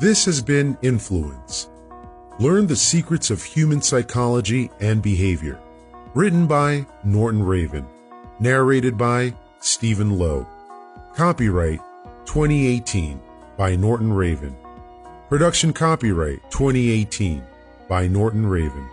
This has been Influence. Learn the secrets of human psychology and behavior. Written by Norton Raven. Narrated by Stephen Lowe. Copyright 2018 by Norton Raven. Production copyright 2018 by Norton Raven.